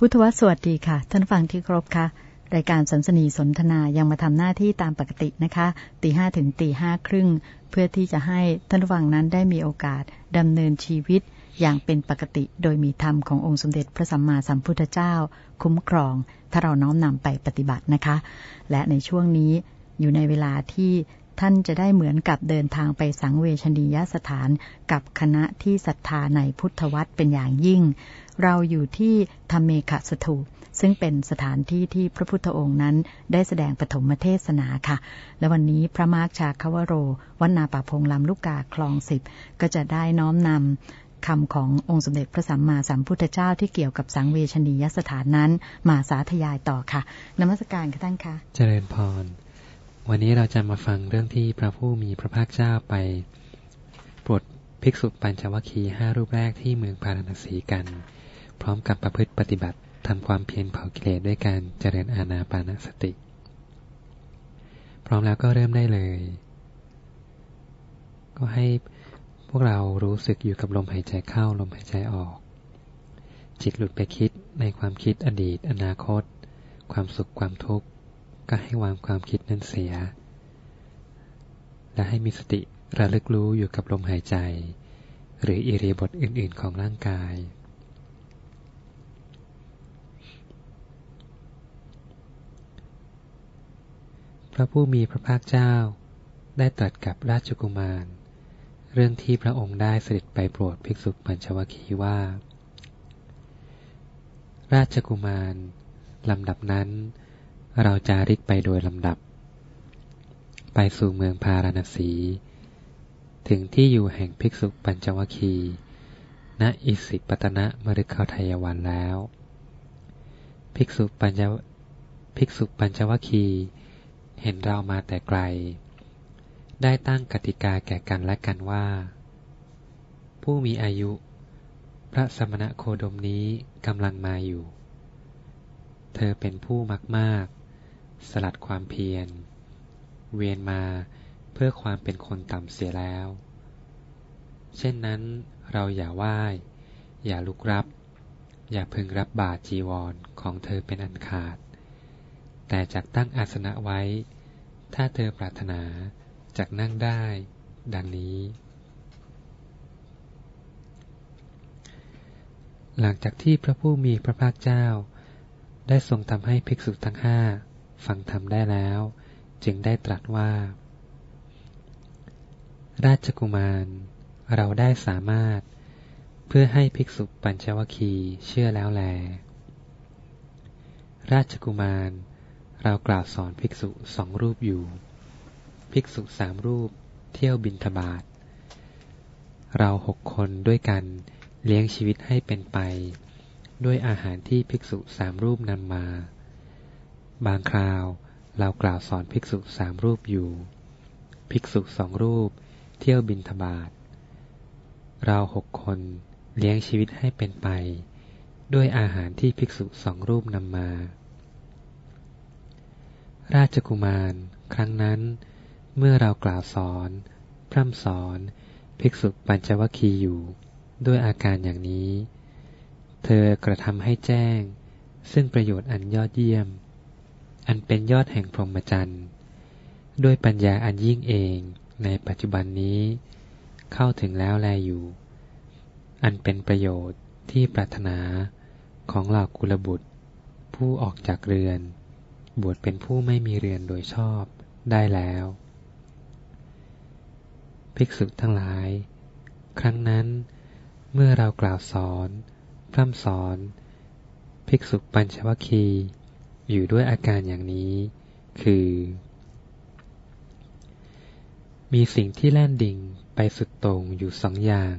พุทธวสวัสดีค่ะ ท่านฟังที่ครบค่ะ รายการสันสนีสนทนายังมาทำหน้าที่ตามปกตินะคะตีห้าถึงตีห้าครึ่ง เพื่อที่จะให้ท่านฟังนั้นได้มีโอกาสดำเนินชีวิตอย่างเป็นปกติโดยมีธรรมขององค์สมเด็จพระสัมมาสัมพุทธเจ้า คุ้มครอง ถ้าเราน้อมนำไปปฏิบัตินะคะ และในช่วงนี้อยู่ในเวลาที่ ท่านจะได้เหมือนกับเดินทางไปสังเวชนียสถานกับคณะที่ศรัทธาในพุทธวัตรเป็นอย่างยิ่ง เราอยู่ที่ธรรมเมขสถูปซึ่งเป็นสถานที่ที่พระพุทธองค์นั้นได้แสดงปฐมเทศนาค่ะ และวันนี้พระมาร์คชาคาวโรวันาป่าพงลำลูกกาคลองสิบก็จะได้น้อมนำคำขององค์สมเด็จพระสัมมาสัมพุทธเจ้าที่เกี่ยวกับสังเวชนียสถานนั้น มาสาธยายต่อค่ะนมัสการค่ะท่านคะเจริญพร วันนี้เราจะมาฟังเรื่องที่พระผู้มีพระภาคเจ้าไปปลดภิกษุปัญจวัคคีย์ห้ารูปแรกที่เมืองพาราณสีกัน พร้อมกับประพฤติปฏิบัติทำความเพียรเผากิเลสด้วยการเจริญอาณาปานสติ พร้อมแล้วก็เริ่มได้เลย ก็ให้พวกเรารู้สึกอยู่กับลมหายใจเข้าลมหายใจออก จิตหลุดไปคิดในความคิดอดีต อนาคต ความสุขความทุกข์ ก็ให้วางความคิดนั้นเสีย และให้มีสติระลึกรู้อยู่กับลมหายใจ หรืออิริบทอื่น ๆ ของร่างกาย พระผู้มีพระภาคเจ้าได้ตรัสกับราชกุมาร เรื่องที่พระองค์ได้เสด็จไปโปรดภิกษุปัญชวคีว่า ราชกุมารลำดับนั้น เราจาริกไปโดยลำดับ ไปสู่เมืองพาราณสี ถึงที่อยู่แห่งภิกษุปัญจวคี ณ อิสิปตนะมฤคทายวันแล้ว ภิกษุปัญจภิกษุปัญจวคีเห็นเรามาแต่ไกล ได้ตั้งกติกาแก่กันและกันว่า ผู้มีอายุ พระสมณะโคดมนี้กำลังมาอยู่ เธอเป็นผู้มักมาก สลัดความเพียร เวียนมาเพื่อความเป็นคนต่ำเสียแล้ว เช่นนั้นเราอย่าไหว้ อย่าลุกรับ อย่าพึงรับบาจีวรของเธอเป็นอันขาด แต่จักตั้งอาสนะไว้ ถ้าเธอปรารถนาจักนั่งได้ ดังนี้ หลังจากที่พระผู้มีพระภาคเจ้าได้ทรงทำให้ภิกษุทั้งห้า ฟังธรรมได้แล้ว จึงได้ตรัสว่า ราชกุมาร เราได้สามารถเพื่อให้ภิกษุปัญจวคีเชื่อแล้วแล ราชกุมาร เรากล่าวสอนภิกษุสองรูปอยู่ ภิกษุสามรูปเที่ยวบินทบาท เราหกคนด้วยกันเลี้ยงชีวิตให้เป็นไป ด้วยอาหารที่ภิกษุสามรูปนำมา บางคราวเรากล่าวสอนภิกษุสามรูปอยู่ ภิกษุสองรูป เที่ยวบินทบาทเราหกคนเลี้ยงชีวิตให้เป็นไป ด้วยอาหารที่ภิกษุสองรูปนำมา ราชกุมาร ครั้งนั้น เมื่อเรากล่าวสอน พร่ำสอน ภิกษุปัญจวคีอยู่ ด้วยอาการอย่างนี้ เธอกระทำให้แจ้ง ซึ่งประโยชน์อันยอดเยี่ยม อันเป็นยอดแห่งพรหมจรรย์ ด้วยปัญญาอันยิ่งเองในปัจจุบันนี้ เข้าถึงแล้วแลอยู่ อันเป็นประโยชน์ที่ปรารถนาของเหล่ากุลบุตร ผู้ออกจากเรือน บวชเป็นผู้ไม่มีเรือนโดยชอบได้แล้ว ภิกษุทั้งหลาย ครั้งนั้นเมื่อเรากล่าวสอน พร่ำสอน ภิกษุปัญชวคี อยู่ด้วยอาการอย่างนี้ คือ มีสิ่งที่แล่นดิ่งไปสุดตรงอยู่สองอย่าง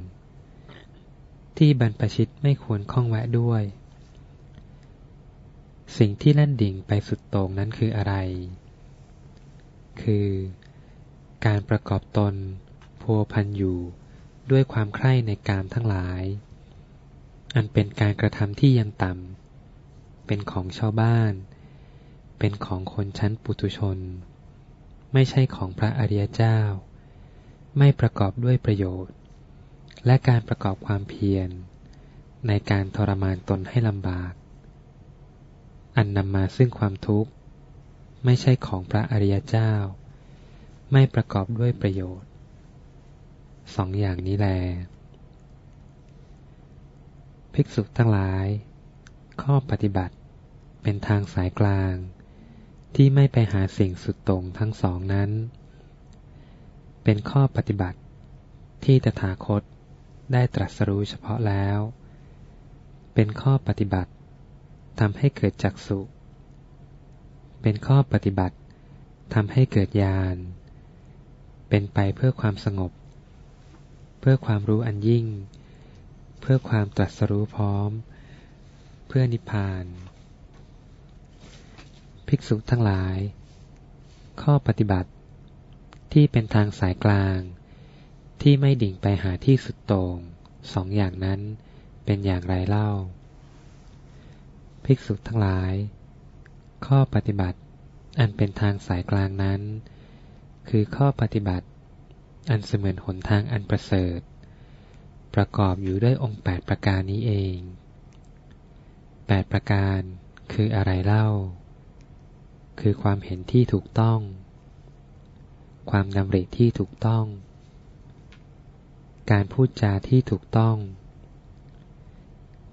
ที่บรรพชิตไม่ควรข้องแวะด้วย สิ่งที่แล่นดิ่งไปสุดตรงนั้นคืออะไร คือ การประกอบตนพัวพันอยู่ด้วยความใคร่ในกามทั้งหลาย อันเป็นการกระทำที่ยังต่ำเป็นของชาวบ้าน เป็นของคนชั้นปุถุชน ไม่ใช่ของพระอริยเจ้า ไม่ประกอบด้วยประโยชน์ และการประกอบความเพียร ในการทรมานตนให้ลำบาก อันนำมาซึ่งความทุกข์ ไม่ใช่ของพระอริยเจ้า ไม่ประกอบด้วยประโยชน์สองอย่างนี้แล ภิกษุทั้งหลาย ข้อปฏิบัติเป็นทางสายกลาง ที่ไม่ไปหาสิ่งสุดตรงทั้งสองนั้น เป็นข้อปฏิบัติที่ตถาคตได้ตรัสรู้เฉพาะแล้ว เป็นข้อปฏิบัติทำให้เกิดจักสุเป็นข้อปฏิบัติทำให้เกิดญาณ เป็นไปเพื่อความสงบ เพื่อความรู้อันยิ่ง เพื่อความตรัสรู้พร้อม เพื่อนิพพาน ภิกษุทั้งหลาย ข้อปฏิบัติ ที่เป็นทางสายกลาง ที่ไม่ดิ่งไปหาที่สุดโต่งสองอย่างนั้นเป็นอย่างไรเล่า ภิกษุทั้งหลาย ข้อปฏิบัติอันเป็นทางสายกลางนั้น คือข้อปฏิบัติ อันเสมือนหนทางอันประเสริฐ ประกอบอยู่ด้วยองค์แปดประการนี้เองแปดประการคืออะไรเล่า คือความเห็นที่ถูกต้อง ความดำริที่ถูกต้อง การพูดจาที่ถูกต้อง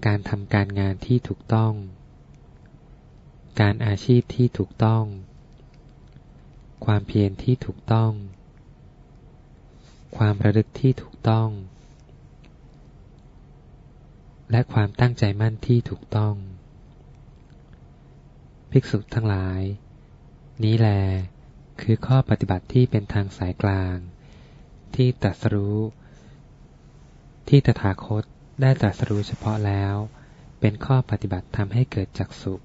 การทำการงานที่ถูกต้อง การอาชีพที่ถูกต้อง ความเพียรที่ถูกต้อง ความระลึกที่ถูกต้อง และความตั้งใจมั่นที่ถูกต้อง ภิกษุทั้งหลาย นี้แล คือข้อปฏิบัติที่เป็นทางสายกลาง ที่ตรัสรู้ ที่ตถาคตได้ตรัสรู้เฉพาะแล้ว เป็นข้อปฏิบัติทำให้เกิดจักสุ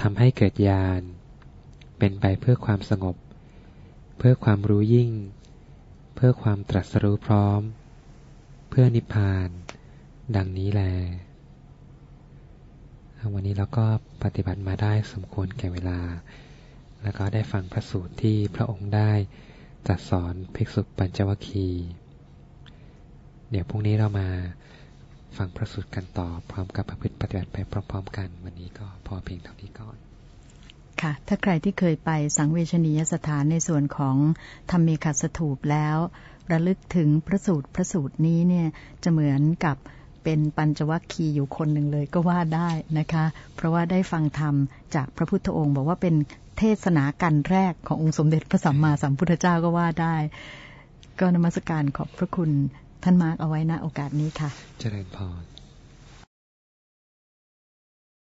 ทำให้เกิดญาณเป็นไปเพื่อความสงบ เพื่อความรู้ยิ่ง เพื่อความตรัสรู้พร้อม เพื่อนิพพาน ดังนี้แลวันนี้เราก็ปฏิบัติมาได้สมควรแก่เวลา แล้วก็ได้ฟังพระสูตรที่พระองค์ได้ตรัสสอนภิกษุปัญจวัคคีย์เดี๋ยวพรุ่งนี้เรามาฟังพระสูตรกันต่อพร้อมกับประพฤติปฏิบัติไปพร้อม ๆ กัน วันนี้ก็พอเพียงเท่านี้ก่อน ค่ะ ถ้าใครที่เคยไปสังเวชนียสถานในส่วนของธรรมเมขัสถูปแล้ว ระลึกถึงพระสูตรพระสูตรนี้เนี่ยจะเหมือนกับเป็นปัญจวัคคีย์อยู่คนหนึ่งเลยก็ว่าได้นะคะ เพราะว่าได้ฟังธรรมจากพระพุทธองค์ บอกว่าเป็น เทศนากันแรกขององค์สมเด็จพระสัมมาสัมพุทธเจ้าก็ว่าได้ ก็นมัสการขอบพระคุณท่านมาร์กเอาไว้ณโอกาสนี้ค่ะ เจริญพร